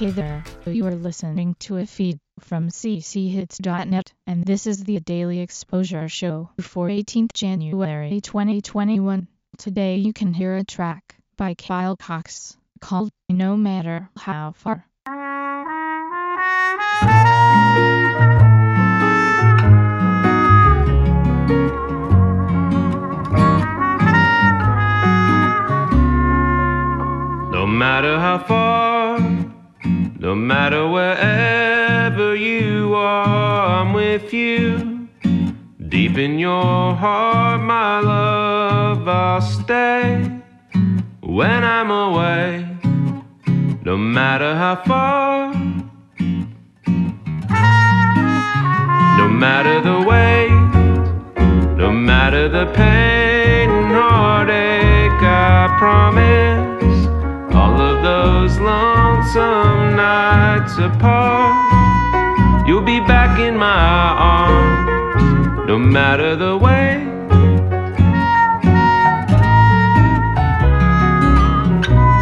Hey there, you are listening to a feed from cchits.net, and this is the Daily Exposure Show for 18th January 2021. Today you can hear a track by Kyle Cox called No Matter How Far. No matter how far, no matter wherever you are, I'm with you. Deep in your heart, my love, I'll stay when I'm away. No matter how far, no matter the weight, no matter the pain nights apart. You'll be back in my arms, no matter the way.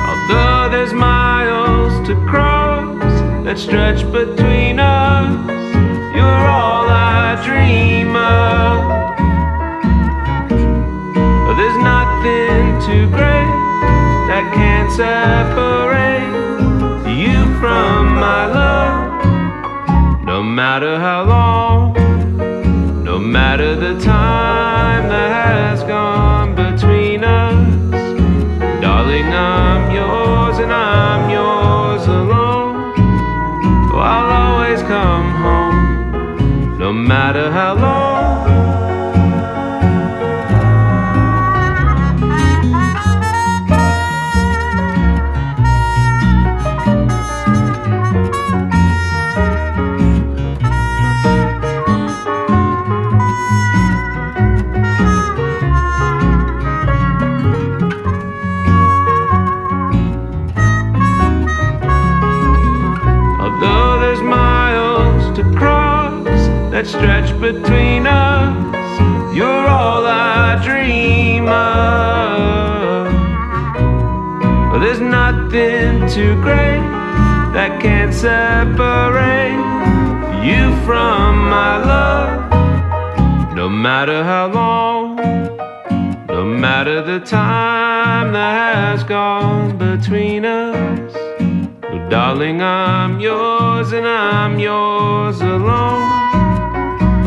Although there's miles to cross that stretch between us, you're all I dream of. There's nothing too great that can't separate matter how long, no matter the time that has gone between us, darling, I'm yours and I'm yours alone. Oh, I'll always come home, no matter how long. Stretch between us, you're all I dream of. Well, there's nothing too great that can't separate you from my love. No matter how long, no matter the time that has gone between us. Darling, I'm yours and I'm yours alone.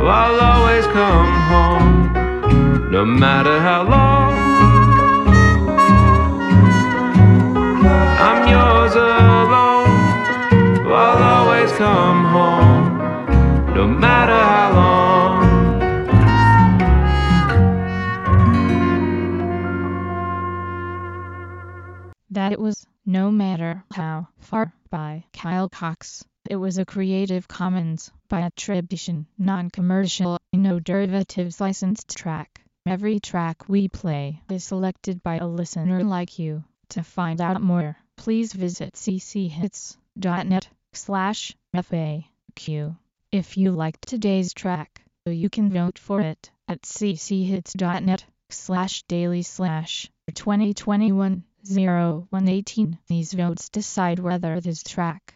I'll always come home, no matter how long. I'm yours alone. I'll always come home, no matter how long. That it was No Matter How Far by Kyle Cox. It was a Creative Commons by attribution, non-commercial, no derivatives licensed track. Every track we play is selected by a listener like you. To find out more, please visit cchits.net slash FAQ. If you liked today's track, you can vote for it at cchits.net slash daily slash 2021 0118. These votes decide whether this track